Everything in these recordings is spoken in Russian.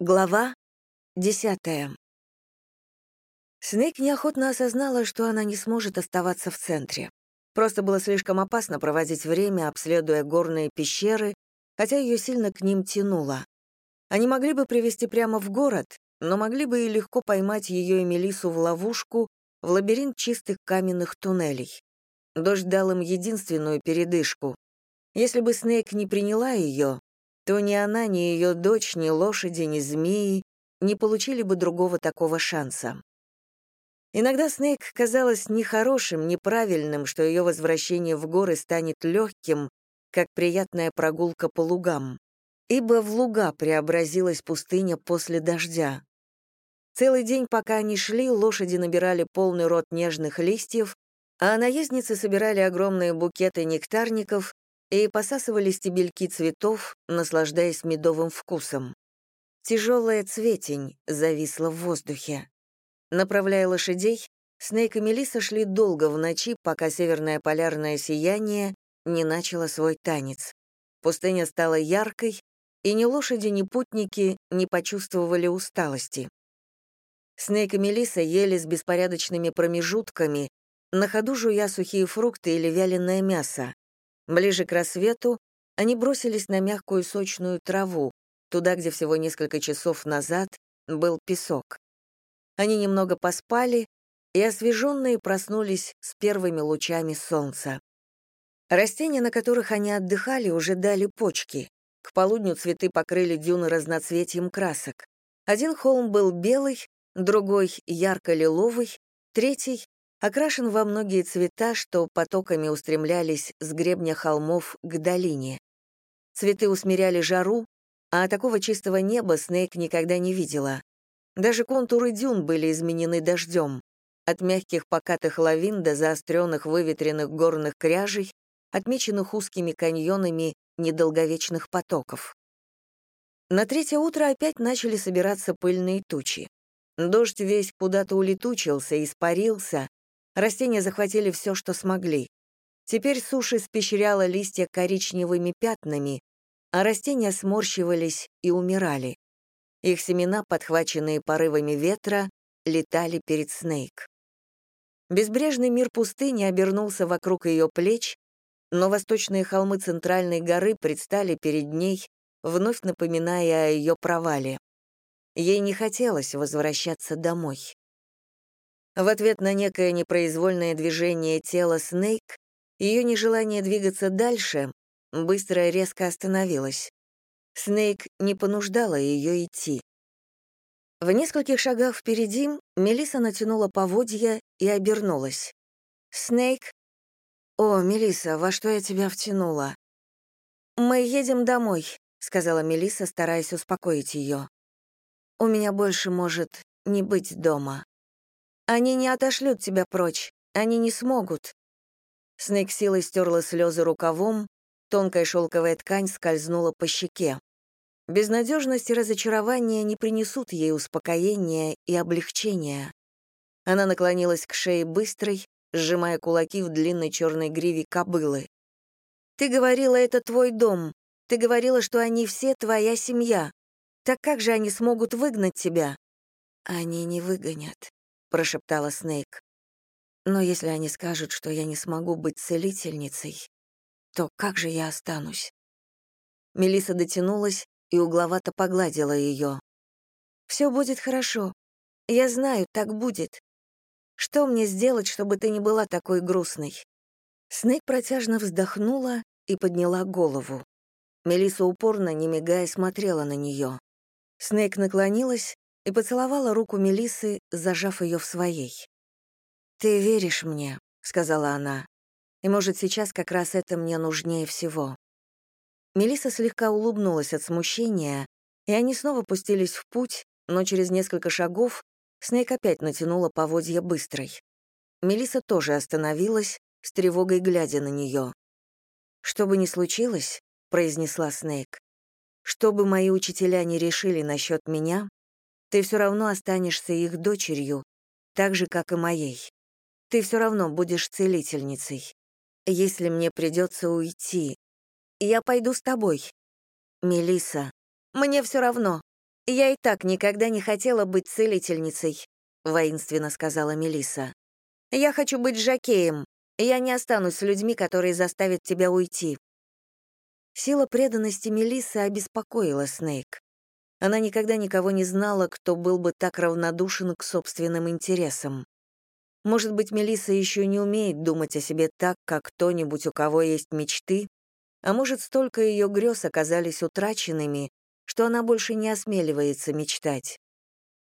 Глава десятая. Снейк неохотно осознала, что она не сможет оставаться в центре. Просто было слишком опасно проводить время, обследуя горные пещеры, хотя ее сильно к ним тянуло. Они могли бы привести прямо в город, но могли бы и легко поймать ее и Мелису в ловушку, в лабиринт чистых каменных туннелей. Дождь дал им единственную передышку. Если бы Снейк не приняла ее, то ни она, ни ее дочь, ни лошади, ни змеи не получили бы другого такого шанса. Иногда Снейк казалось нехорошим, неправильным, что ее возвращение в горы станет легким, как приятная прогулка по лугам, ибо в луга преобразилась пустыня после дождя. Целый день, пока они шли, лошади набирали полный рот нежных листьев, а наездницы собирали огромные букеты нектарников и посасывали стебельки цветов, наслаждаясь медовым вкусом. Тяжелая цветень зависла в воздухе. Направляя лошадей, Снейк и Мелисса шли долго в ночи, пока северное полярное сияние не начало свой танец. Пустыня стала яркой, и ни лошади, ни путники не почувствовали усталости. Снейк и Мелисса ели с беспорядочными промежутками, на ходу жуя сухие фрукты или вяленое мясо, Ближе к рассвету они бросились на мягкую сочную траву, туда, где всего несколько часов назад был песок. Они немного поспали и освеженные проснулись с первыми лучами солнца. Растения, на которых они отдыхали, уже дали почки. К полудню цветы покрыли дюны разноцветием красок. Один холм был белый, другой — ярко-лиловый, третий окрашен во многие цвета, что потоками устремлялись с гребня холмов к долине. Цветы усмиряли жару, а такого чистого неба Снейк никогда не видела. Даже контуры дюн были изменены дождем. От мягких покатых лавин до заостренных выветренных горных кряжей, отмеченных узкими каньонами недолговечных потоков. На третье утро опять начали собираться пыльные тучи. Дождь весь куда-то улетучился, испарился, Растения захватили все, что смогли. Теперь суши испещряла листья коричневыми пятнами, а растения сморщивались и умирали. Их семена, подхваченные порывами ветра, летали перед Снейк. Безбрежный мир пустыни обернулся вокруг ее плеч, но восточные холмы Центральной горы предстали перед ней, вновь напоминая о ее провале. Ей не хотелось возвращаться домой. В ответ на некое непроизвольное движение тела Снейк, ее нежелание двигаться дальше быстро и резко остановилось. Снейк не понуждала ее идти. В нескольких шагах впереди Мелиса натянула поводья и обернулась. «Снейк?» «О, Мелиса, во что я тебя втянула?» «Мы едем домой», — сказала Мелиса, стараясь успокоить ее. «У меня больше может не быть дома». Они не отошлют тебя прочь. Они не смогут». Снейк силой стерла слезы рукавом, тонкая шелковая ткань скользнула по щеке. Безнадежность и разочарование не принесут ей успокоения и облегчения. Она наклонилась к шее быстрой, сжимая кулаки в длинной черной гриве кобылы. «Ты говорила, это твой дом. Ты говорила, что они все твоя семья. Так как же они смогут выгнать тебя?» «Они не выгонят», — прошептала Снейк. «Но если они скажут, что я не смогу быть целительницей, то как же я останусь?» Мелиса дотянулась и угловато погладила ее. «Все будет хорошо. Я знаю, так будет. Что мне сделать, чтобы ты не была такой грустной?» Снейк протяжно вздохнула и подняла голову. Мелиса упорно, не мигая, смотрела на нее. Снейк наклонилась и поцеловала руку Мелисы, зажав ее в своей. «Ты веришь мне», — сказала она, «и, может, сейчас как раз это мне нужнее всего». Мелиса слегка улыбнулась от смущения, и они снова пустились в путь, но через несколько шагов Снейк опять натянула поводья быстрой. Мелиса тоже остановилась, с тревогой глядя на нее. «Что бы ни случилось», — произнесла Снейк, «что бы мои учителя не решили насчет меня, ты все равно останешься их дочерью, так же, как и моей. Ты все равно будешь целительницей. Если мне придется уйти, я пойду с тобой. Мелиса, мне все равно. «Я и так никогда не хотела быть целительницей», — воинственно сказала Мелиса. «Я хочу быть жакеем. Я не останусь с людьми, которые заставят тебя уйти». Сила преданности Мелисы обеспокоила Снейк. Она никогда никого не знала, кто был бы так равнодушен к собственным интересам. Может быть, Мелиса еще не умеет думать о себе так, как кто-нибудь, у кого есть мечты, а может, столько ее грез оказались утраченными, что она больше не осмеливается мечтать.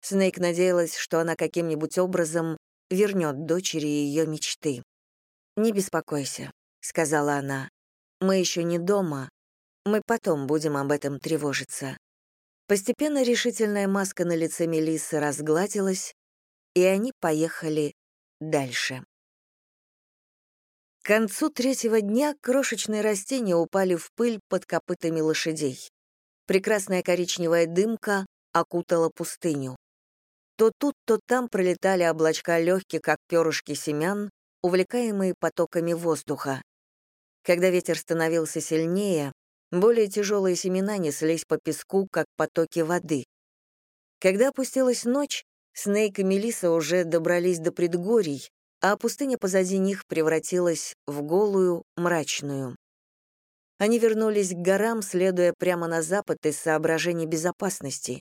Снейк надеялась, что она каким-нибудь образом вернет дочери ее мечты. «Не беспокойся», — сказала она. «Мы еще не дома. Мы потом будем об этом тревожиться». Постепенно решительная маска на лице Мелиссы разгладилась, и они поехали дальше. К концу третьего дня крошечные растения упали в пыль под копытами лошадей. Прекрасная коричневая дымка окутала пустыню. То тут, то там пролетали облачка легкие, как перышки семян, увлекаемые потоками воздуха. Когда ветер становился сильнее, более тяжелые семена неслись по песку, как потоки воды. Когда опустилась ночь, Снейк и Мелиса уже добрались до предгорий, а пустыня позади них превратилась в голую, мрачную. Они вернулись к горам, следуя прямо на запад из соображений безопасности.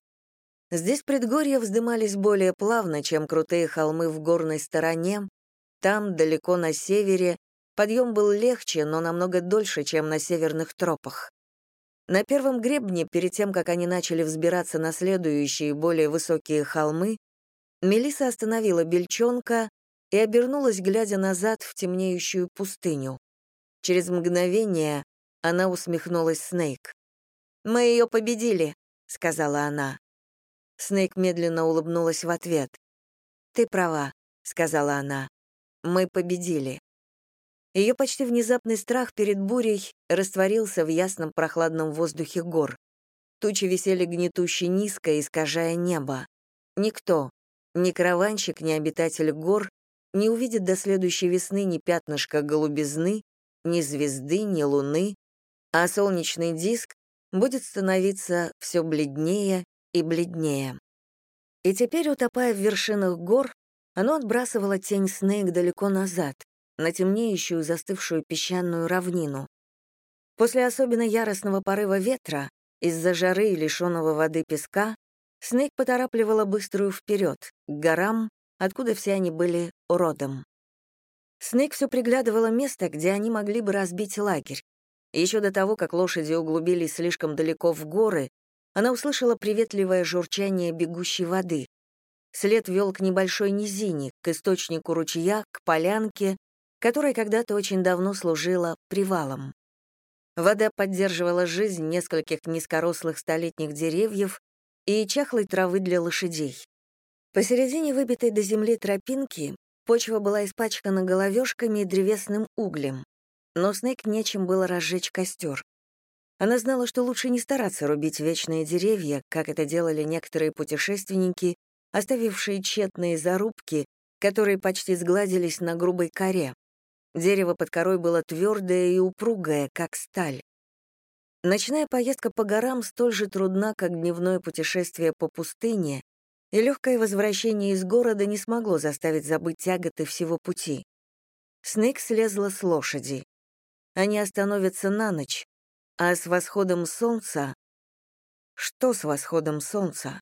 Здесь предгорья вздымались более плавно, чем крутые холмы в горной стороне. Там, далеко на севере, подъем был легче, но намного дольше, чем на северных тропах. На первом гребне, перед тем, как они начали взбираться на следующие, более высокие холмы, Мелиса остановила бельчонка и обернулась, глядя назад в темнеющую пустыню. Через мгновение она усмехнулась Снейк. «Мы ее победили», — сказала она. Снейк медленно улыбнулась в ответ. «Ты права», — сказала она. «Мы победили». Ее почти внезапный страх перед бурей растворился в ясном прохладном воздухе гор. Тучи висели гнетуще низко, искажая небо. Никто, ни караванщик, ни обитатель гор, не увидит до следующей весны ни пятнышка голубизны, ни звезды, ни луны, а солнечный диск будет становиться все бледнее и бледнее. И теперь, утопая в вершинах гор, оно отбрасывало тень Снейк далеко назад, на темнеющую застывшую песчаную равнину. После особенно яростного порыва ветра, из-за жары и лишенного воды песка, Снейк поторапливала быструю вперед, к горам, откуда все они были родом. Снейк все приглядывала место, где они могли бы разбить лагерь. Еще до того, как лошади углубились слишком далеко в горы, она услышала приветливое журчание бегущей воды. След вел к небольшой низине, к источнику ручья, к полянке, которая когда-то очень давно служила привалом. Вода поддерживала жизнь нескольких низкорослых столетних деревьев и чахлой травы для лошадей. Посередине выбитой до земли тропинки почва была испачкана головешками и древесным углем, но Снейк нечем было разжечь костер. Она знала, что лучше не стараться рубить вечные деревья, как это делали некоторые путешественники, оставившие тщетные зарубки, которые почти сгладились на грубой коре. Дерево под корой было твердое и упругое, как сталь. Ночная поездка по горам столь же трудна, как дневное путешествие по пустыне, и легкое возвращение из города не смогло заставить забыть тяготы всего пути. Снейк слезла с лошади. Они остановятся на ночь, а с восходом солнца... Что с восходом солнца?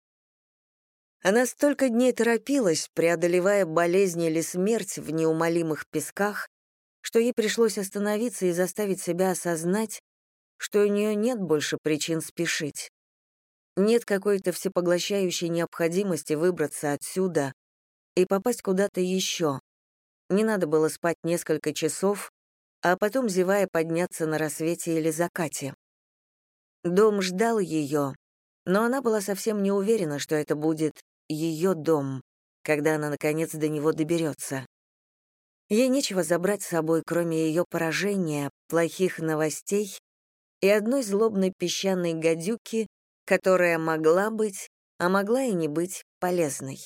Она столько дней торопилась, преодолевая болезнь или смерть в неумолимых песках, что ей пришлось остановиться и заставить себя осознать, что у нее нет больше причин спешить. Нет какой-то всепоглощающей необходимости выбраться отсюда и попасть куда-то еще. Не надо было спать несколько часов, а потом, зевая, подняться на рассвете или закате. Дом ждал ее, но она была совсем не уверена, что это будет ее дом, когда она, наконец, до него доберется. Ей нечего забрать с собой, кроме ее поражения, плохих новостей и одной злобной песчаной гадюки, которая могла быть, а могла и не быть полезной.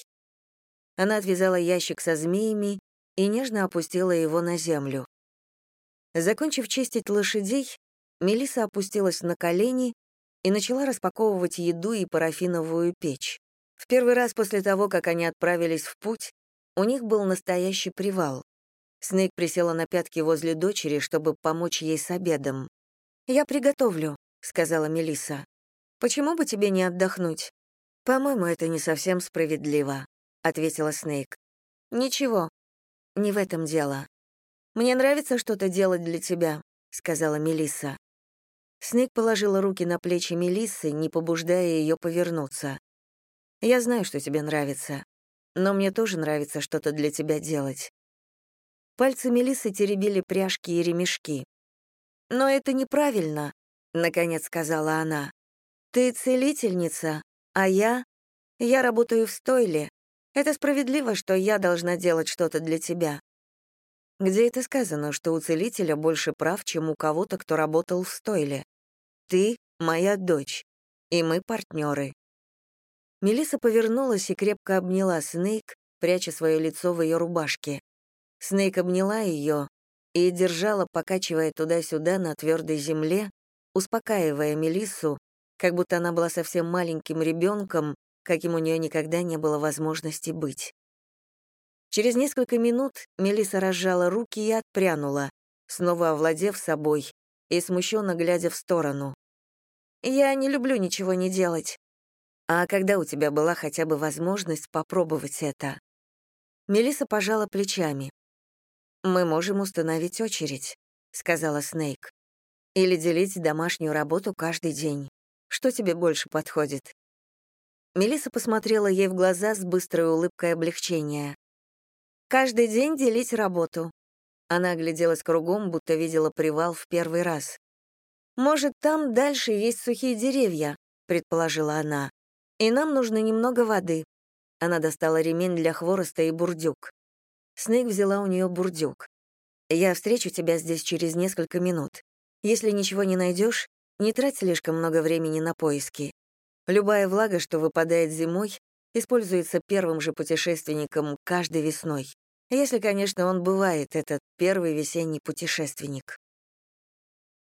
Она отвязала ящик со змеями и нежно опустила его на землю. Закончив чистить лошадей, Мелиса опустилась на колени и начала распаковывать еду и парафиновую печь. В первый раз после того, как они отправились в путь, у них был настоящий привал. Снейк присела на пятки возле дочери, чтобы помочь ей с обедом. «Я приготовлю», — сказала Мелиса. «Почему бы тебе не отдохнуть?» «По-моему, это не совсем справедливо», — ответила Снейк. «Ничего, не в этом дело. Мне нравится что-то делать для тебя», — сказала Мелисса. Снейк положила руки на плечи Мелиссы, не побуждая ее повернуться. «Я знаю, что тебе нравится, но мне тоже нравится что-то для тебя делать». Пальцы Мелиссы теребили пряжки и ремешки. «Но это неправильно», — наконец сказала она. «Ты целительница, а я... Я работаю в стойле. Это справедливо, что я должна делать что-то для тебя». Где это сказано, что у целителя больше прав, чем у кого-то, кто работал в стойле? Ты — моя дочь, и мы партнеры. Мелиса повернулась и крепко обняла Снейк, пряча свое лицо в ее рубашке. Снейк обняла ее и держала, покачивая туда-сюда на твердой земле, успокаивая Мелиссу, как будто она была совсем маленьким ребенком, каким у нее никогда не было возможности быть. Через несколько минут Мелиса разжала руки и отпрянула, снова овладев собой и смущенно глядя в сторону. «Я не люблю ничего не делать». «А когда у тебя была хотя бы возможность попробовать это?» Мелиса пожала плечами. «Мы можем установить очередь», — сказала Снейк. «Или делить домашнюю работу каждый день. Что тебе больше подходит?» Мелиса посмотрела ей в глаза с быстрой улыбкой облегчения. Каждый день делить работу. Она огляделась кругом, будто видела привал в первый раз. «Может, там дальше есть сухие деревья», — предположила она. «И нам нужно немного воды». Она достала ремень для хвороста и бурдюк. Снейк взяла у нее бурдюк. «Я встречу тебя здесь через несколько минут. Если ничего не найдешь, не трать слишком много времени на поиски. Любая влага, что выпадает зимой, используется первым же путешественником каждой весной. Если, конечно, он бывает, этот первый весенний путешественник.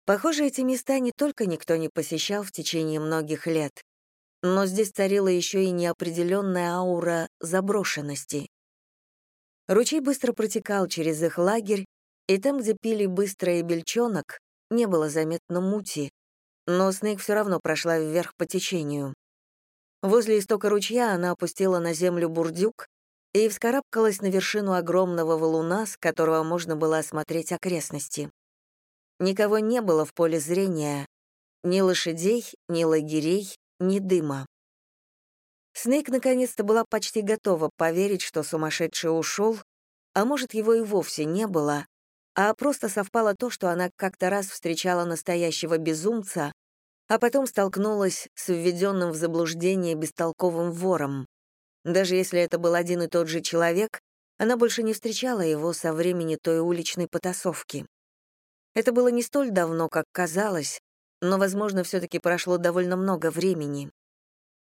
Похоже, эти места не только никто не посещал в течение многих лет, но здесь царила еще и неопределенная аура заброшенности. Ручей быстро протекал через их лагерь, и там, где пили быстро и бельчонок, не было заметно мути, но Снейк все равно прошла вверх по течению. Возле истока ручья она опустила на землю бурдюк и вскарабкалась на вершину огромного валуна, с которого можно было осмотреть окрестности. Никого не было в поле зрения, ни лошадей, ни лагерей, ни дыма. Снейк наконец-то была почти готова поверить, что сумасшедший ушел, а может, его и вовсе не было, а просто совпало то, что она как-то раз встречала настоящего безумца, а потом столкнулась с введенным в заблуждение бестолковым вором. Даже если это был один и тот же человек, она больше не встречала его со времени той уличной потасовки. Это было не столь давно, как казалось, но, возможно, все-таки прошло довольно много времени.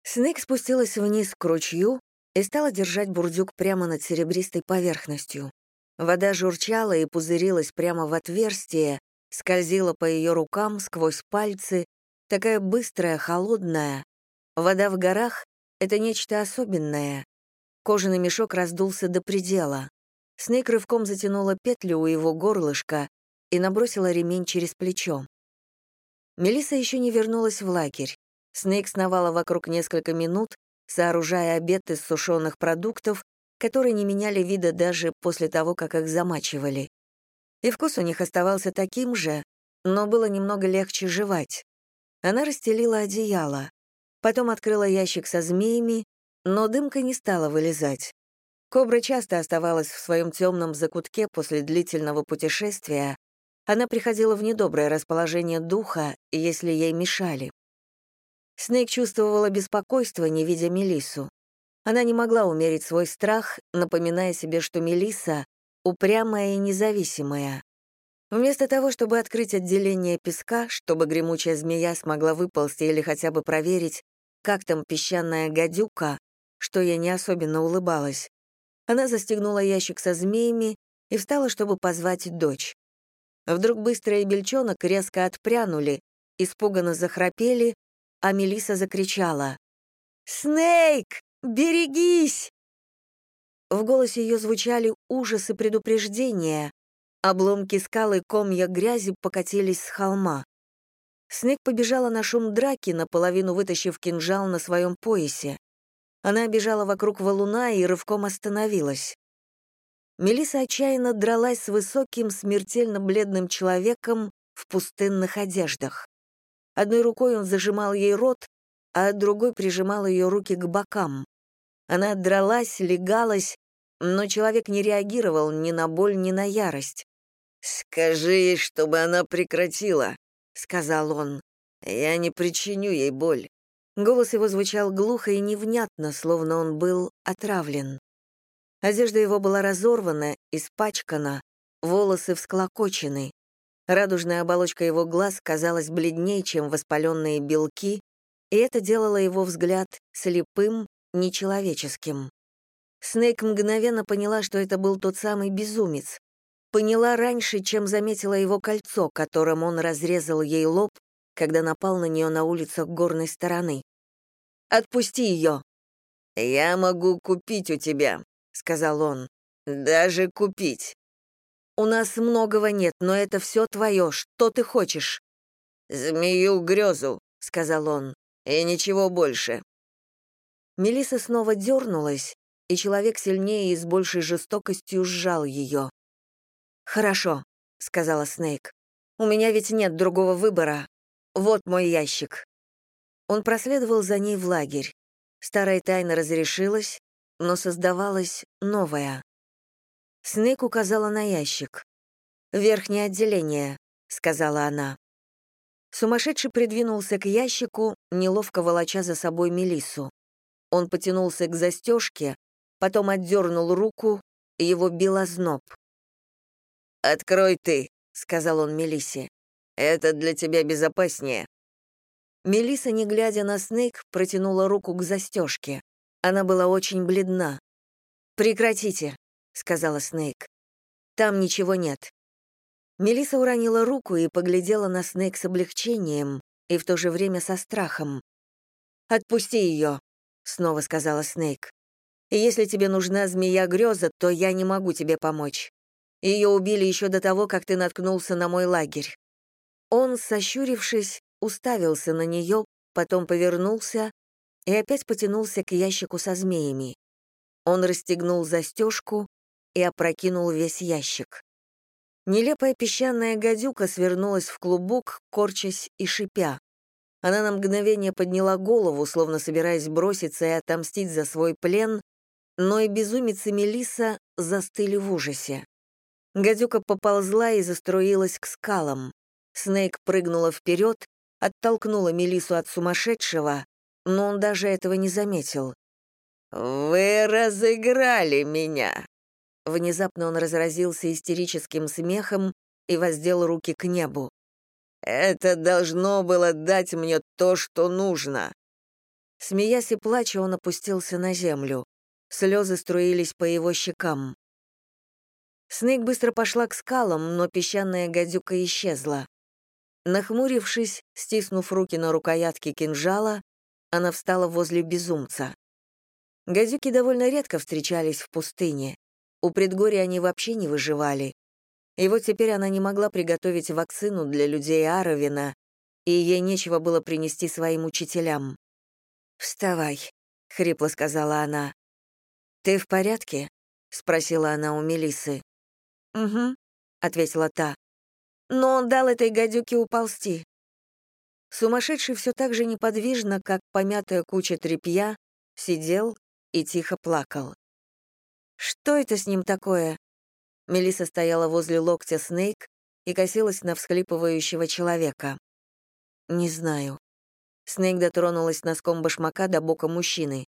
Снег спустилась вниз к ручью и стала держать бурдюк прямо над серебристой поверхностью. Вода журчала и пузырилась прямо в отверстие, скользила по ее рукам сквозь пальцы, такая быстрая, холодная. Вода в горах это нечто особенное. Кожаный мешок раздулся до предела. Снейк рывком затянула петлю у его горлышка и набросила ремень через плечо. Мелиса еще не вернулась в лагерь. Снейк сновала вокруг несколько минут, сооружая обед из сушеных продуктов, которые не меняли вида даже после того, как их замачивали. И вкус у них оставался таким же, но было немного легче жевать. Она расстелила одеяло. Потом открыла ящик со змеями, но дымка не стала вылезать. Кобра часто оставалась в своем темном закутке после длительного путешествия. Она приходила в недоброе расположение духа, если ей мешали. Снейк чувствовала беспокойство, не видя Мелиссу. Она не могла умерить свой страх, напоминая себе, что Мелисса — упрямая и независимая. Вместо того, чтобы открыть отделение песка, чтобы гремучая змея смогла выползти или хотя бы проверить, как там песчаная гадюка, что я не особенно улыбалась. Она застегнула ящик со змеями и встала, чтобы позвать дочь. Вдруг быстрый бельчонок резко отпрянули, испуганно захрапели, а Мелиса закричала. «Снейк, берегись!» В голосе ее звучали ужас и предупреждения. Обломки скалы комья грязи покатились с холма. Снег побежала на шум драки, наполовину вытащив кинжал на своем поясе. Она бежала вокруг валуна и рывком остановилась. Мелиса отчаянно дралась с высоким, смертельно бледным человеком в пустынных одеждах. Одной рукой он зажимал ей рот, а другой прижимал ее руки к бокам. Она дралась, легалась, но человек не реагировал ни на боль, ни на ярость. «Скажи ей, чтобы она прекратила», — сказал он. «Я не причиню ей боль». Голос его звучал глухо и невнятно, словно он был отравлен. Одежда его была разорвана, испачкана, волосы всклокочены. Радужная оболочка его глаз казалась бледнее, чем воспаленные белки, и это делало его взгляд слепым, нечеловеческим. Снейк мгновенно поняла, что это был тот самый безумец. Поняла раньше, чем заметила его кольцо, которым он разрезал ей лоб, когда напал на нее на улицах горной стороны. «Отпусти ее!» «Я могу купить у тебя», — сказал он. «Даже купить». «У нас многого нет, но это все твое. Что ты хочешь?» «Змею грезу», — сказал он, — «и ничего больше». Мелиса снова дернулась, и человек сильнее и с большей жестокостью сжал ее. «Хорошо», — сказала Снейк. «У меня ведь нет другого выбора. Вот мой ящик». Он проследовал за ней в лагерь. Старая тайна разрешилась, но создавалась новая. Снейк указала на ящик. «Верхнее отделение», — сказала она. Сумасшедший придвинулся к ящику, неловко волоча за собой Мелиссу. Он потянулся к застежке, потом отдернул руку, его бил озноб. «Открой ты», — сказал он Мелиссе. «Это для тебя безопаснее». Мелиса, не глядя на Снейк, протянула руку к застежке. Она была очень бледна. «Прекратите», — сказала Снейк. «Там ничего нет». Мелиса уронила руку и поглядела на Снейк с облегчением и в то же время со страхом. «Отпусти ее», — снова сказала Снейк. «Если тебе нужна змея-греза, то я не могу тебе помочь. Ее убили еще до того, как ты наткнулся на мой лагерь». Он, сощурившись, уставился на нее, потом повернулся и опять потянулся к ящику со змеями. Он расстегнул застежку и опрокинул весь ящик. Нелепая песчаная гадюка свернулась в клубок, корчась и шипя. Она на мгновение подняла голову, словно собираясь броситься и отомстить за свой плен, но и безумец и Мелисса застыли в ужасе. Гадюка поползла и заструилась к скалам. Снейк прыгнула вперед оттолкнула Мелису от сумасшедшего, но он даже этого не заметил. «Вы разыграли меня!» Внезапно он разразился истерическим смехом и воздел руки к небу. «Это должно было дать мне то, что нужно!» Смеясь и плача, он опустился на землю. Слезы струились по его щекам. Снейк быстро пошла к скалам, но песчаная гадюка исчезла. Нахмурившись, стиснув руки на рукоятке кинжала, она встала возле безумца. Газюки довольно редко встречались в пустыне. У предгорья они вообще не выживали. И вот теперь она не могла приготовить вакцину для людей Аровина, и ей нечего было принести своим учителям. «Вставай», — хрипло сказала она. «Ты в порядке?» — спросила она у Мелисы. «Угу», — ответила та но он дал этой гадюке уползти. Сумасшедший все так же неподвижно, как помятая куча тряпья, сидел и тихо плакал. «Что это с ним такое?» Мелиса стояла возле локтя Снейк и косилась на всхлипывающего человека. «Не знаю». Снейк дотронулась носком башмака до бока мужчины.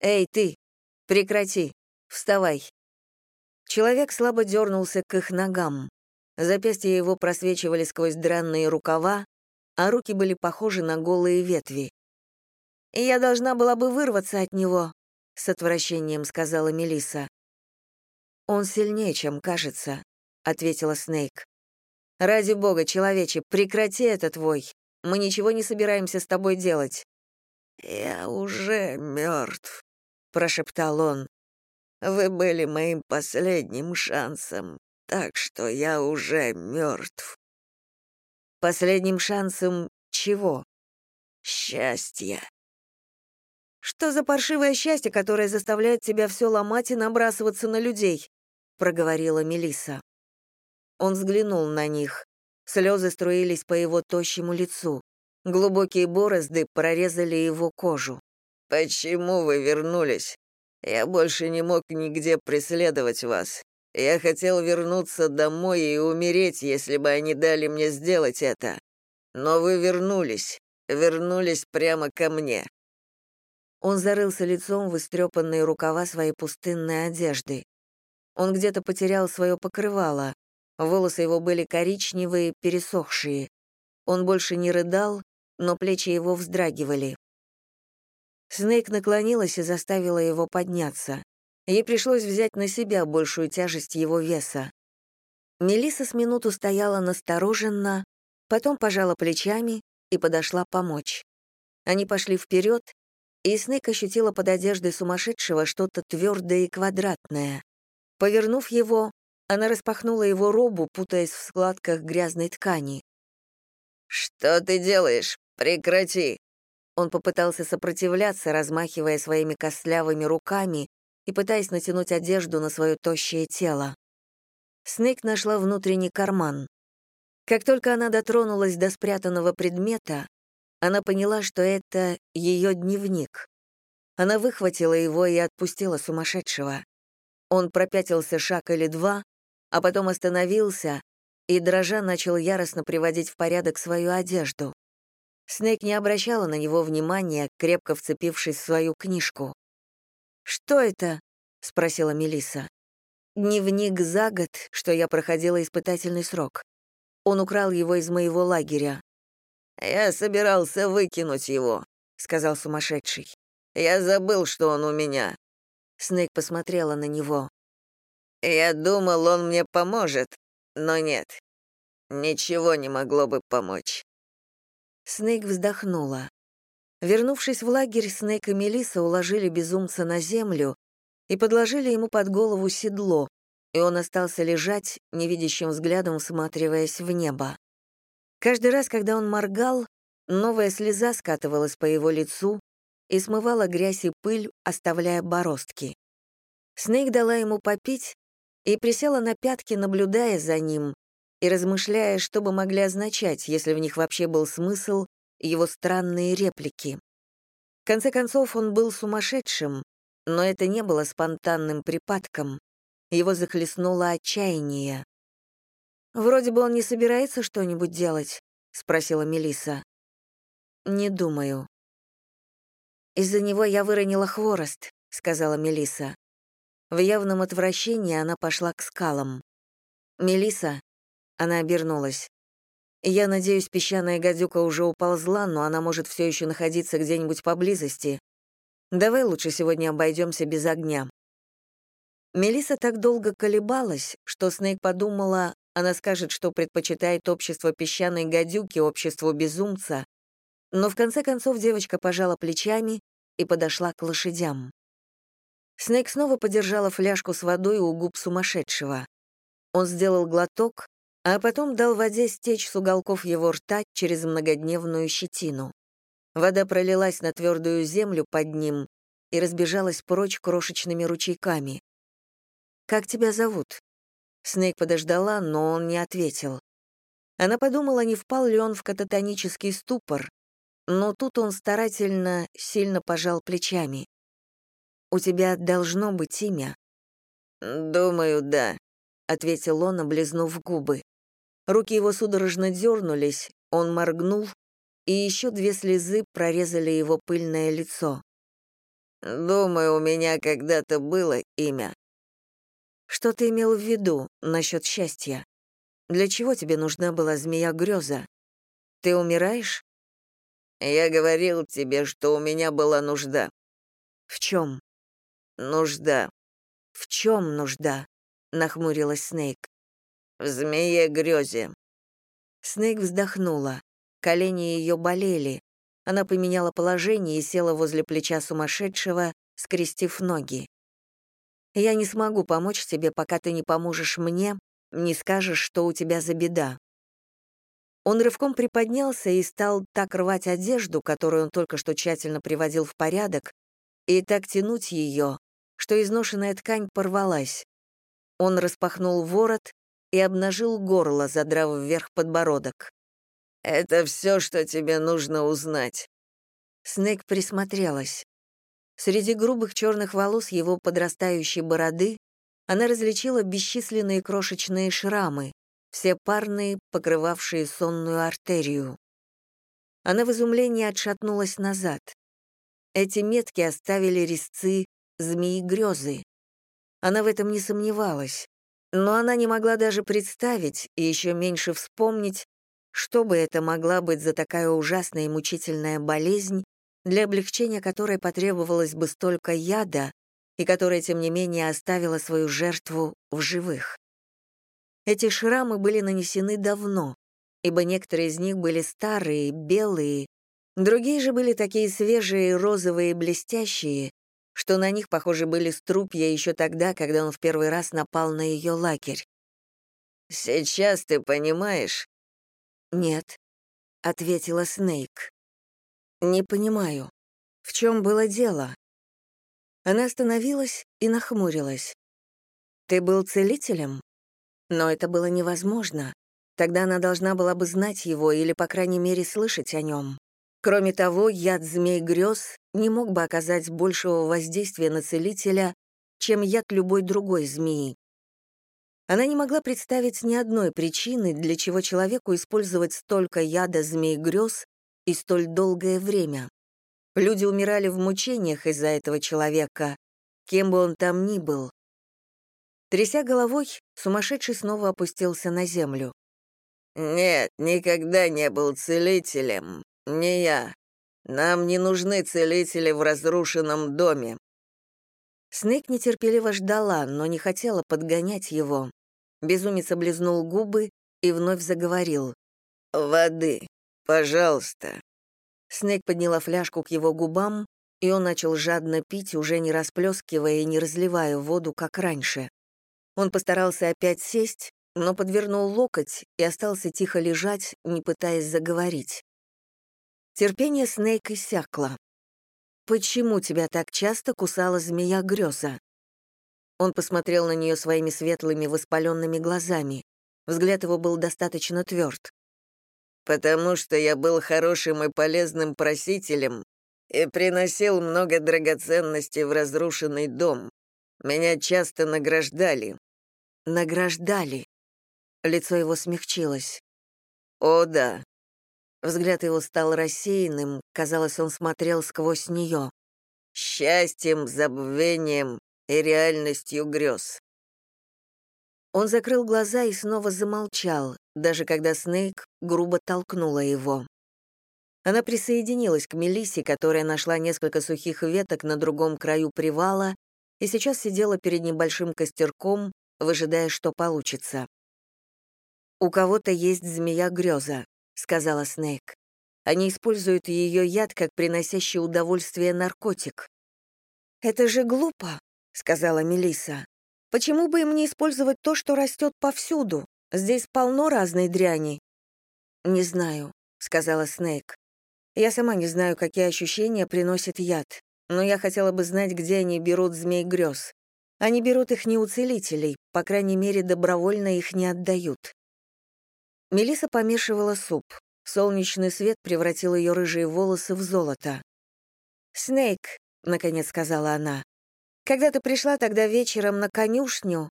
«Эй, ты! Прекрати! Вставай!» Человек слабо дернулся к их ногам. Запястья его просвечивали сквозь дранные рукава, а руки были похожи на голые ветви. «Я должна была бы вырваться от него», — с отвращением сказала Мелиса. «Он сильнее, чем кажется», — ответила Снейк. «Ради бога, человече, прекрати это твой. Мы ничего не собираемся с тобой делать». «Я уже мертв», — прошептал он. «Вы были моим последним шансом, так что я уже мертв». «Последним шансом чего?» «Счастья». «Что за паршивое счастье, которое заставляет тебя все ломать и набрасываться на людей?» — проговорила Мелисса. Он взглянул на них. Слезы струились по его тощему лицу. Глубокие борозды прорезали его кожу. «Почему вы вернулись? Я больше не мог нигде преследовать вас. Я хотел вернуться домой и умереть, если бы они дали мне сделать это. Но вы вернулись, вернулись прямо ко мне». Он зарылся лицом в истрепанные рукава своей пустынной одежды. Он где-то потерял свое покрывало. Волосы его были коричневые, пересохшие. Он больше не рыдал, но плечи его вздрагивали. Снейк наклонилась и заставила его подняться. Ей пришлось взять на себя большую тяжесть его веса. Мелисса с минуту стояла настороженно, потом пожала плечами и подошла помочь. Они пошли вперед, и Снейк ощутила под одеждой сумасшедшего что-то твердое и квадратное. Повернув его, она распахнула его робу, путаясь в складках грязной ткани. «Что ты делаешь? Прекрати!» Он попытался сопротивляться, размахивая своими костлявыми руками и пытаясь натянуть одежду на свое тощее тело. Снейк нашла внутренний карман. Как только она дотронулась до спрятанного предмета, она поняла, что это ее дневник. Она выхватила его и отпустила сумасшедшего. Он пропятился шаг или два, а потом остановился и, дрожа, начал яростно приводить в порядок свою одежду. Снейк не обращала на него внимания, крепко вцепившись в свою книжку. «Что это?» — спросила Мелисса. «Дневник за год, что я проходила испытательный срок. Он украл его из моего лагеря». «Я собирался выкинуть его», — сказал сумасшедший. «Я забыл, что он у меня». Снейк посмотрела на него. «Я думал, он мне поможет, но нет. Ничего не могло бы помочь». Снейк вздохнула. Вернувшись в лагерь, Снейк и Мелиса уложили безумца на землю и подложили ему под голову седло, и он остался лежать, невидящим взглядом всматриваясь в небо. Каждый раз, когда он моргал, новая слеза скатывалась по его лицу и смывала грязь и пыль, оставляя бороздки. Снейк дала ему попить и присела на пятки, наблюдая за ним, и размышляя, что бы могли означать, если в них вообще был смысл, его странные реплики. В конце концов, он был сумасшедшим, но это не было спонтанным припадком. Его захлестнуло отчаяние. «Вроде бы он не собирается что-нибудь делать», — спросила Мелиса. «Не думаю». «Из-за него я выронила хворост», — сказала Мелиса. В явном отвращении она пошла к скалам. Мелиса, она обернулась. Я надеюсь, песчаная гадюка уже уползла, но она может все еще находиться где-нибудь поблизости. Давай лучше сегодня обойдемся без огня. Мелиса так долго колебалась, что Снейк подумала, она скажет, что предпочитает общество песчаной гадюки обществу безумца, но в конце концов девочка пожала плечами и подошла к лошадям. Снейк снова подержала фляжку с водой у губ сумасшедшего. Он сделал глоток, а потом дал воде стечь с уголков его рта через многодневную щетину. Вода пролилась на твердую землю под ним и разбежалась прочь крошечными ручейками. «Как тебя зовут?» Снейк подождала, но он не ответил. Она подумала, не впал ли он в кататонический ступор, но тут он старательно, сильно пожал плечами. «У тебя должно быть имя». «Думаю, да», — ответил он, облизнув губы. Руки его судорожно дернулись, он моргнул, и еще две слезы прорезали его пыльное лицо. «Думаю, у меня когда-то было имя». «Что ты имел в виду насчет счастья? Для чего тебе нужна была змея-греза? Ты умираешь?» «Я говорил тебе, что у меня была нужда». «В чем?» «Нужда». «В чем нужда?» — нахмурилась Снейк в змее-грезе». Снейк вздохнула. колени ее болели. Она поменяла положение и села возле плеча сумасшедшего, скрестив ноги. «Я не смогу помочь тебе, пока ты не поможешь мне, не скажешь, что у тебя за беда». Он рывком приподнялся и стал так рвать одежду, которую он только что тщательно приводил в порядок, и так тянуть ее, что изношенная ткань порвалась. Он распахнул ворот и обнажил горло, задрав вверх подбородок. «Это все, что тебе нужно узнать». Снег присмотрелась. Среди грубых черных волос его подрастающей бороды она различила бесчисленные крошечные шрамы, все парные, покрывавшие сонную артерию. Она в изумлении отшатнулась назад. Эти метки оставили резцы змеи-грезы. Она в этом не сомневалась, но она не могла даже представить и еще меньше вспомнить, что бы это могла быть за такая ужасная и мучительная болезнь, для облегчения которой потребовалось бы столько яда и которая, тем не менее, оставила свою жертву в живых. Эти шрамы были нанесены давно, ибо некоторые из них были старые, белые, другие же были такие свежие, розовые и блестящие, что на них, похоже, были струпья еще тогда, когда он в первый раз напал на ее лагерь. «Сейчас ты понимаешь?» «Нет», — ответила Снейк. «Не понимаю. В чем было дело?» Она остановилась и нахмурилась. «Ты был целителем?» Но это было невозможно. Тогда она должна была бы знать его или, по крайней мере, слышать о нем. Кроме того, яд змей грез не мог бы оказать большего воздействия на целителя, чем яд любой другой змеи. Она не могла представить ни одной причины, для чего человеку использовать столько яда змей грез и столь долгое время. Люди умирали в мучениях из-за этого человека, кем бы он там ни был. Тряся головой, сумасшедший снова опустился на землю. «Нет, никогда не был целителем. Не я. Нам не нужны целители в разрушенном доме». Снейк нетерпеливо ждала, но не хотела подгонять его. Безумец облизнул губы и вновь заговорил. «Воды. «Пожалуйста». Снег подняла фляжку к его губам, и он начал жадно пить, уже не расплескивая и не разливая воду, как раньше. Он постарался опять сесть, но подвернул локоть и остался тихо лежать, не пытаясь заговорить. Терпение Снейк иссякло. «Почему тебя так часто кусала змея греза?» Он посмотрел на нее своими светлыми воспаленными глазами. Взгляд его был достаточно тверд потому что я был хорошим и полезным просителем и приносил много драгоценностей в разрушенный дом. Меня часто награждали». «Награждали». Лицо его смягчилось. «О, да». Взгляд его стал рассеянным, казалось, он смотрел сквозь нее. «Счастьем, забвением и реальностью грез». Он закрыл глаза и снова замолчал, даже когда Снейк грубо толкнула его. Она присоединилась к Мелиссе, которая нашла несколько сухих веток на другом краю привала и сейчас сидела перед небольшим костерком, выжидая, что получится. «У кого-то есть змея-греза», — сказала Снейк. «Они используют ее яд как приносящий удовольствие наркотик». «Это же глупо», — сказала Мелисса. Почему бы им не использовать то, что растет повсюду? Здесь полно разной дряни». «Не знаю», — сказала Снейк. «Я сама не знаю, какие ощущения приносит яд, но я хотела бы знать, где они берут змей грез. Они берут их не у целителей, по крайней мере, добровольно их не отдают». Мелиса помешивала суп. Солнечный свет превратил ее рыжие волосы в золото. «Снейк», — наконец сказала она, когда ты пришла тогда вечером на конюшню,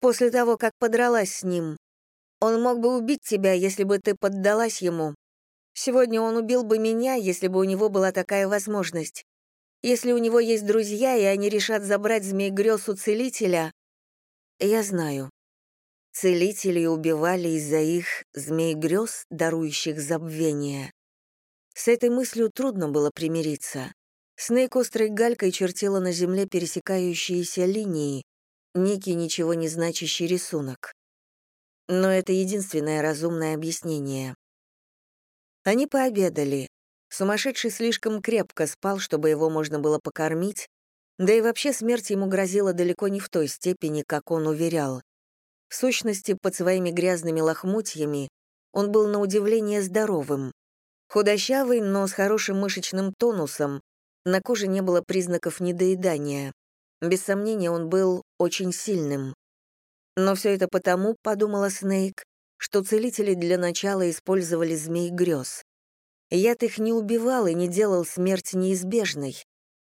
после того, как подралась с ним, он мог бы убить тебя, если бы ты поддалась ему. Сегодня он убил бы меня, если бы у него была такая возможность. Если у него есть друзья, и они решат забрать змей грез у целителя... Я знаю. Целители убивали из-за их змей грез, дарующих забвение. С этой мыслью трудно было примириться. Снейк острой галькой чертила на земле пересекающиеся линии, некий ничего не значащий рисунок. Но это единственное разумное объяснение. Они пообедали. Сумасшедший слишком крепко спал, чтобы его можно было покормить, да и вообще смерть ему грозила далеко не в той степени, как он уверял. В сущности, под своими грязными лохмотьями он был на удивление здоровым. Худощавый, но с хорошим мышечным тонусом, на коже не было признаков недоедания. Без сомнения, он был очень сильным. Но все это потому, подумала Снейк, что целители для начала использовали змей грез. Яд их не убивал и не делал смерть неизбежной.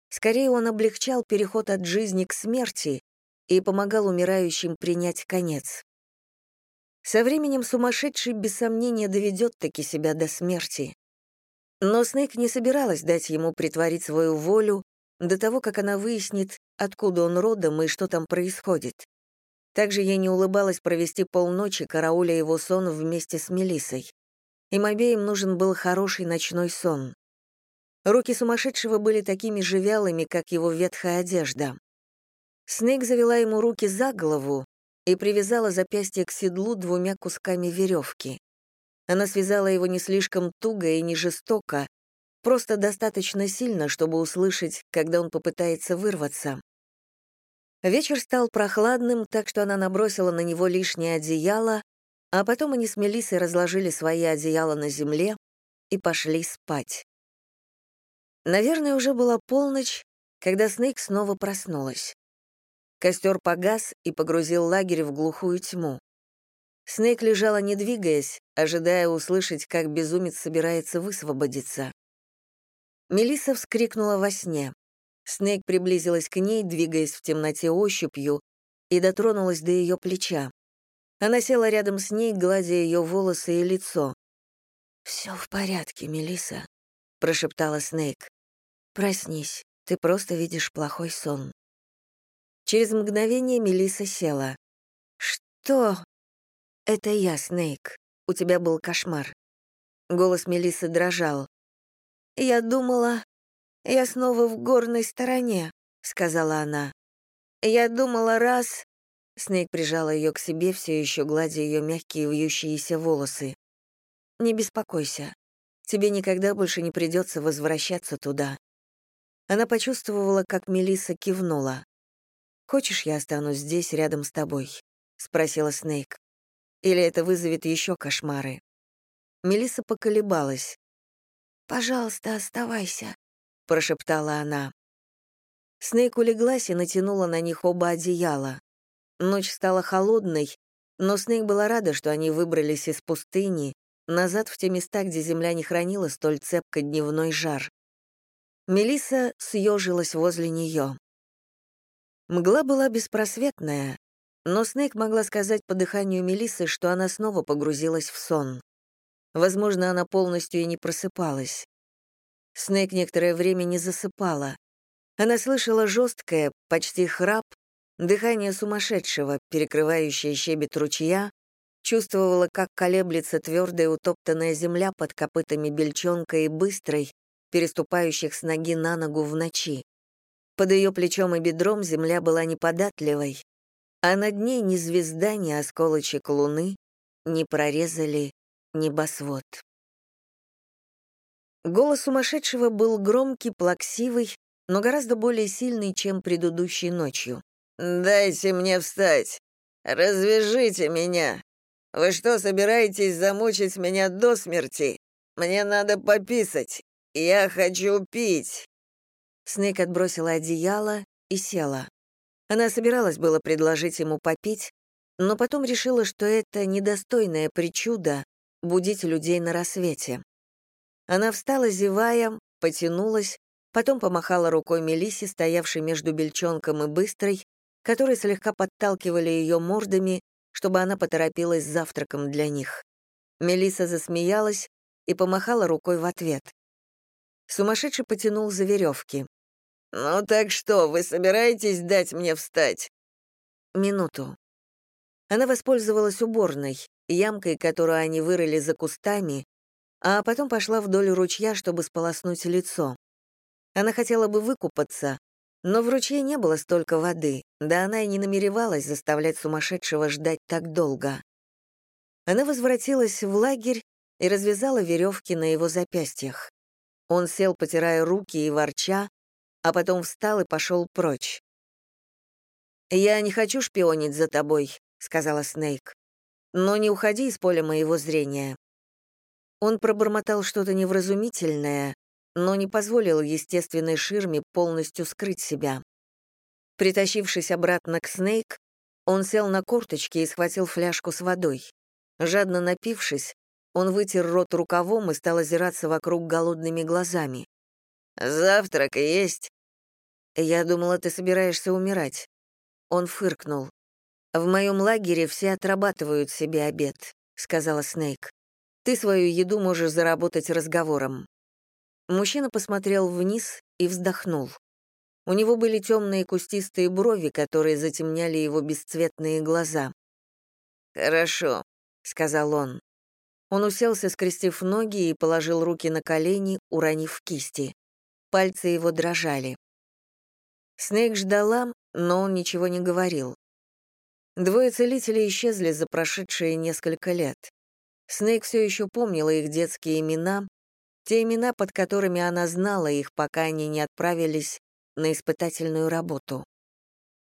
Скорее, он облегчал переход от жизни к смерти и помогал умирающим принять конец. Со временем сумасшедший без сомнения доведет таки себя до смерти. Но Снейк не собиралась дать ему притворить свою волю до того, как она выяснит, откуда он родом и что там происходит. Также ей не улыбалось провести полночи, карауля его сон вместе с Мелиссой. Им обеим нужен был хороший ночной сон. Руки сумасшедшего были такими же вялыми, как его ветхая одежда. Снейк завела ему руки за голову и привязала запястье к седлу двумя кусками веревки. Она связала его не слишком туго и не жестоко, просто достаточно сильно, чтобы услышать, когда он попытается вырваться. Вечер стал прохладным, так что она набросила на него лишнее одеяло, а потом они с Мелиссой разложили свои одеяла на земле и пошли спать. Наверное, уже была полночь, когда Снейк снова проснулась. Костер погас и погрузил лагерь в глухую тьму. Снейк лежала, не двигаясь, ожидая услышать, как безумец собирается высвободиться. Мелисса вскрикнула во сне. Снейк приблизилась к ней, двигаясь в темноте ощупью, и дотронулась до ее плеча. Она села рядом с ней, гладя ее волосы и лицо. «Все в порядке, Мелиса, прошептала Снейк. «Проснись, ты просто видишь плохой сон». Через мгновение Мелиса села. «Что?» «Это я, Снейк. У тебя был кошмар». Голос Мелисы дрожал. «Я думала, «Я снова в горной стороне», — сказала она. «Я думала, раз...» Снейк прижала ее к себе, все еще гладя ее мягкие вьющиеся волосы. «Не беспокойся. Тебе никогда больше не придется возвращаться туда». Она почувствовала, как Мелиса кивнула. «Хочешь, я останусь здесь, рядом с тобой?» — спросила Снейк. «Или это вызовет еще кошмары?» Мелиса поколебалась. «Пожалуйста, оставайся прошептала она. Снейк улеглась и натянула на них оба одеяла. Ночь стала холодной, но Снейк была рада, что они выбрались из пустыни, назад в те места, где земля не хранила столь цепко дневной жар. Мелиса съежилась возле нее. Мгла была беспросветная, но Снейк могла сказать по дыханию Мелисы, что она снова погрузилась в сон. Возможно, она полностью и не просыпалась. Снейк некоторое время не засыпала. Она слышала жесткое, почти храп, дыхание сумасшедшего, перекрывающее щебет ручья, чувствовала, как колеблется твердая утоптанная земля под копытами бельчонка и быстрой, переступающих с ноги на ногу в ночи. Под ее плечом и бедром земля была неподатливой, а над ней ни звезда, ни осколочек луны не прорезали небосвод. Голос сумасшедшего был громкий, плаксивый, но гораздо более сильный, чем предыдущей ночью. «Дайте мне встать! Развяжите меня! Вы что, собираетесь замучить меня до смерти? Мне надо пописать! Я хочу пить!» Снейк отбросила одеяло и села. Она собиралась было предложить ему попить, но потом решила, что это недостойное причуда будить людей на рассвете. Она встала, зевая, потянулась, потом помахала рукой Мелиссе, стоявшей между Бельчонком и Быстрой, которые слегка подталкивали ее мордами, чтобы она поторопилась с завтраком для них. Мелисса засмеялась и помахала рукой в ответ. Сумасшедший потянул за веревки. «Ну так что, вы собираетесь дать мне встать?» «Минуту». Она воспользовалась уборной, ямкой, которую они вырыли за кустами, а потом пошла вдоль ручья, чтобы сполоснуть лицо. Она хотела бы выкупаться, но в ручье не было столько воды, да она и не намеревалась заставлять сумасшедшего ждать так долго. Она возвратилась в лагерь и развязала веревки на его запястьях. Он сел, потирая руки и ворча, а потом встал и пошел прочь. «Я не хочу шпионить за тобой», — сказала Снейк. «Но не уходи из поля моего зрения». Он пробормотал что-то невразумительное, но не позволил естественной ширме полностью скрыть себя. Притащившись обратно к Снейк, он сел на корточки и схватил фляжку с водой. Жадно напившись, он вытер рот рукавом и стал озираться вокруг голодными глазами. «Завтрак есть?» «Я думала, ты собираешься умирать». Он фыркнул. «В моем лагере все отрабатывают себе обед», — сказала Снейк. «Ты свою еду можешь заработать разговором». Мужчина посмотрел вниз и вздохнул. У него были темные кустистые брови, которые затемняли его бесцветные глаза. «Хорошо», — сказал он. Он уселся, скрестив ноги, и положил руки на колени, уронив кисти. Пальцы его дрожали. Снейк ждала, но он ничего не говорил. Двое целителей исчезли за прошедшие несколько лет. Снейк все еще помнила их детские имена, те имена, под которыми она знала их, пока они не отправились на испытательную работу.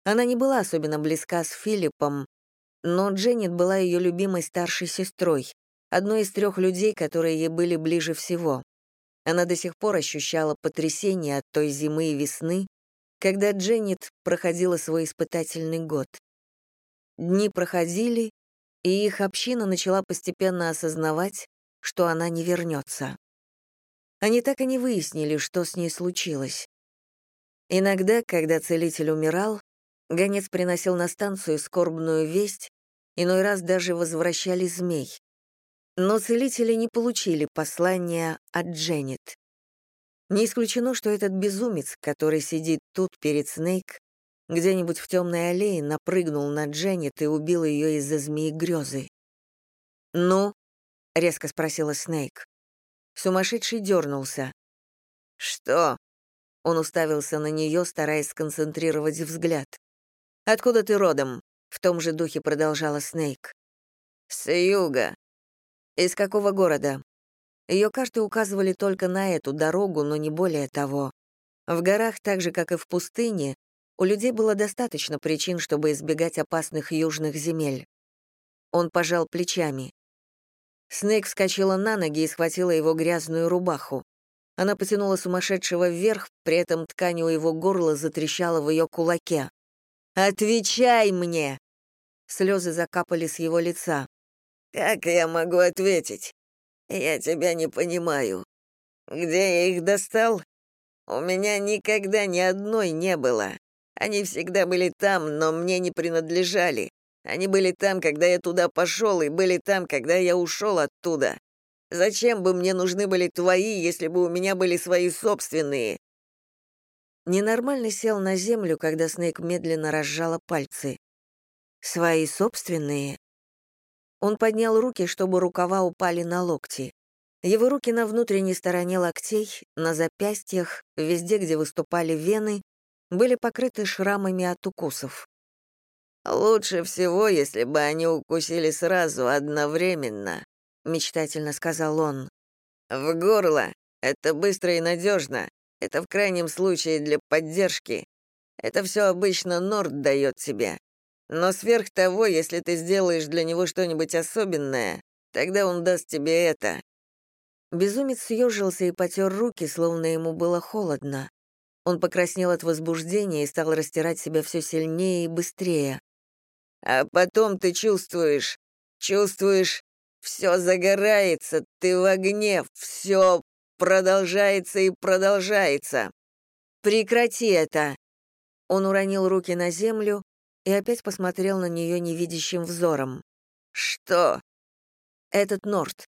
Она не была особенно близка с Филиппом, но Дженнет была ее любимой старшей сестрой, одной из трех людей, которые ей были ближе всего. Она до сих пор ощущала потрясение от той зимы и весны, когда Дженнет проходила свой испытательный год. Дни проходили, и их община начала постепенно осознавать, что она не вернется. Они так и не выяснили, что с ней случилось. Иногда, когда целитель умирал, гонец приносил на станцию скорбную весть, иной раз даже возвращали змей. Но целители не получили послания от Дженнет. Не исключено, что этот безумец, который сидит тут перед Снейк, где-нибудь в темной аллее напрыгнул на Дженнет и убил ее из-за змеи грезы. «Ну?» — резко спросила Снейк. Сумасшедший дернулся. «Что?» Он уставился на нее, стараясь сконцентрировать взгляд. «Откуда ты родом?» — в том же духе продолжала Снейк. «С юга». «Из какого города?» Ее карты указывали только на эту дорогу, но не более того. В горах, так же, как и в пустыне, у людей было достаточно причин, чтобы избегать опасных южных земель. Он пожал плечами. Снейк вскочила на ноги и схватила его грязную рубаху. Она потянула сумасшедшего вверх, при этом ткань у его горла затрещала в ее кулаке. «Отвечай мне!» Слезы закапали с его лица. «Как я могу ответить? Я тебя не понимаю. Где я их достал? У меня никогда ни одной не было. Они всегда были там, но мне не принадлежали. Они были там, когда я туда пошел, и были там, когда я ушел оттуда. Зачем бы мне нужны были твои, если бы у меня были свои собственные?» Ненормально сел на землю, когда Снейк медленно разжала пальцы. «Свои собственные?» Он поднял руки, чтобы рукава упали на локти. Его руки на внутренней стороне локтей, на запястьях, везде, где выступали вены, были покрыты шрамами от укусов. «Лучше всего, если бы они укусили сразу, одновременно», — мечтательно сказал он. «В горло. Это быстро и надежно. Это в крайнем случае для поддержки. Это все обычно Норд дает тебе. Но сверх того, если ты сделаешь для него что-нибудь особенное, тогда он даст тебе это». Безумец съежился и потер руки, словно ему было холодно. Он покраснел от возбуждения и стал растирать себя все сильнее и быстрее. А потом ты чувствуешь, чувствуешь, все загорается, ты в огне, все продолжается и продолжается. Прекрати это. Он уронил руки на землю и опять посмотрел на нее невидящим взором. Что? Этот Норт.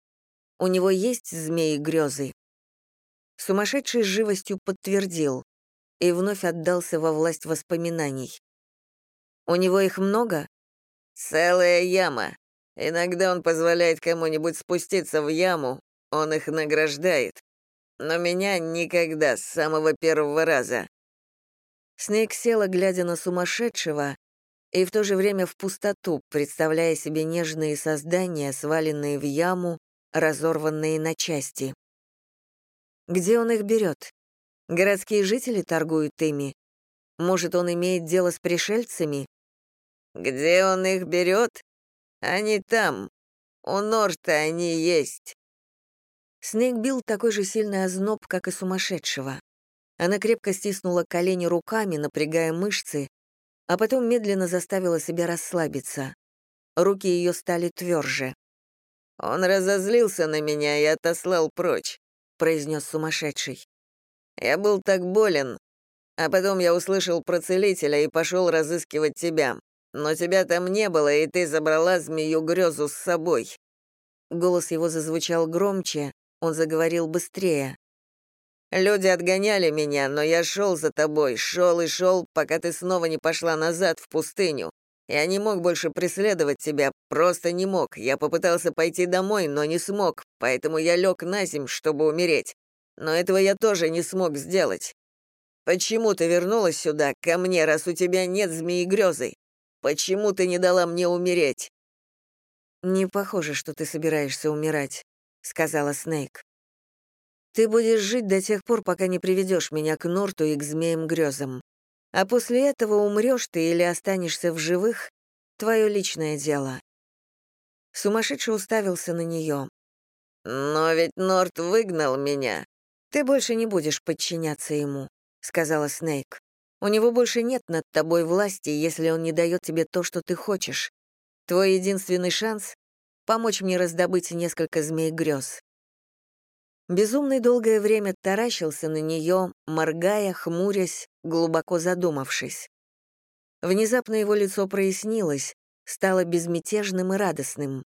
У него есть змеи грезы. Сумасшедший с живостью подтвердил и вновь отдался во власть воспоминаний. У него их много? Целая яма. Иногда он позволяет кому-нибудь спуститься в яму, он их награждает. Но меня никогда, с самого первого раза. Снег села, глядя на сумасшедшего, и в то же время в пустоту, представляя себе нежные создания, сваленные в яму, разорванные на части. Где он их берет? Городские жители торгуют ими? Может, он имеет дело с пришельцами? Где он их берет? Они там. У Норта они есть. Снейк бил такой же сильный озноб, как и сумасшедшего. Она крепко стиснула колени руками, напрягая мышцы, а потом медленно заставила себя расслабиться. Руки ее стали тверже. «Он разозлился на меня и отослал прочь», — произнес сумасшедший. «Я был так болен, а потом я услышал про целителя и пошел разыскивать тебя. Но тебя там не было, и ты забрала змею-грезу с собой». Голос его зазвучал громче, он заговорил быстрее. Люди отгоняли меня, но я шел за тобой, шел и шел, пока ты снова не пошла назад в пустыню. Я не мог больше преследовать тебя, просто не мог. Я попытался пойти домой, но не смог, поэтому я лег на земь, чтобы умереть. Но этого я тоже не смог сделать. Почему ты вернулась сюда, ко мне, раз у тебя нет змеи грезы? Почему ты не дала мне умереть?» «Не похоже, что ты собираешься умирать», — сказала Снейк. Ты будешь жить до тех пор, пока не приведешь меня к Норту и к змеям-грезам. А после этого умрешь ты или останешься в живых — твое личное дело». Сумасшедший уставился на нее. «Но ведь Норт выгнал меня». «Ты больше не будешь подчиняться ему», — сказала Снейк. «У него больше нет над тобой власти, если он не дает тебе то, что ты хочешь. Твой единственный шанс — помочь мне раздобыть несколько змей-грез. Безумный долгое время таращился на нее, моргая, хмурясь, глубоко задумавшись. Внезапно его лицо прояснилось, стало безмятежным и радостным.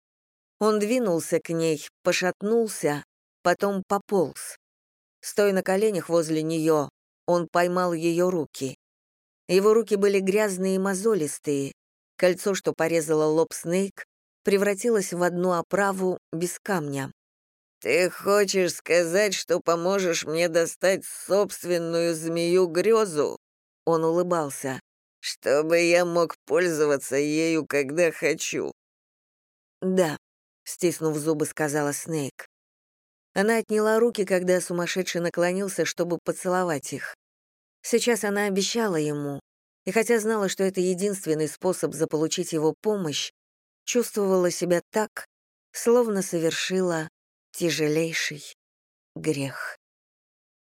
Он двинулся к ней, пошатнулся, потом пополз. Стоя на коленях возле нее, он поймал ее руки. Его руки были грязные и мозолистые. Кольцо, что порезало лоб Снейк, превратилось в одну оправу без камня. «Ты хочешь сказать, что поможешь мне достать собственную змею-грезу?» Он улыбался. «Чтобы я мог пользоваться ею, когда хочу». «Да», — стиснув зубы, сказала Снейк. Она отняла руки, когда сумасшедший наклонился, чтобы поцеловать их. Сейчас она обещала ему, и хотя знала, что это единственный способ заполучить его помощь, чувствовала себя так, словно совершила тяжелейший грех.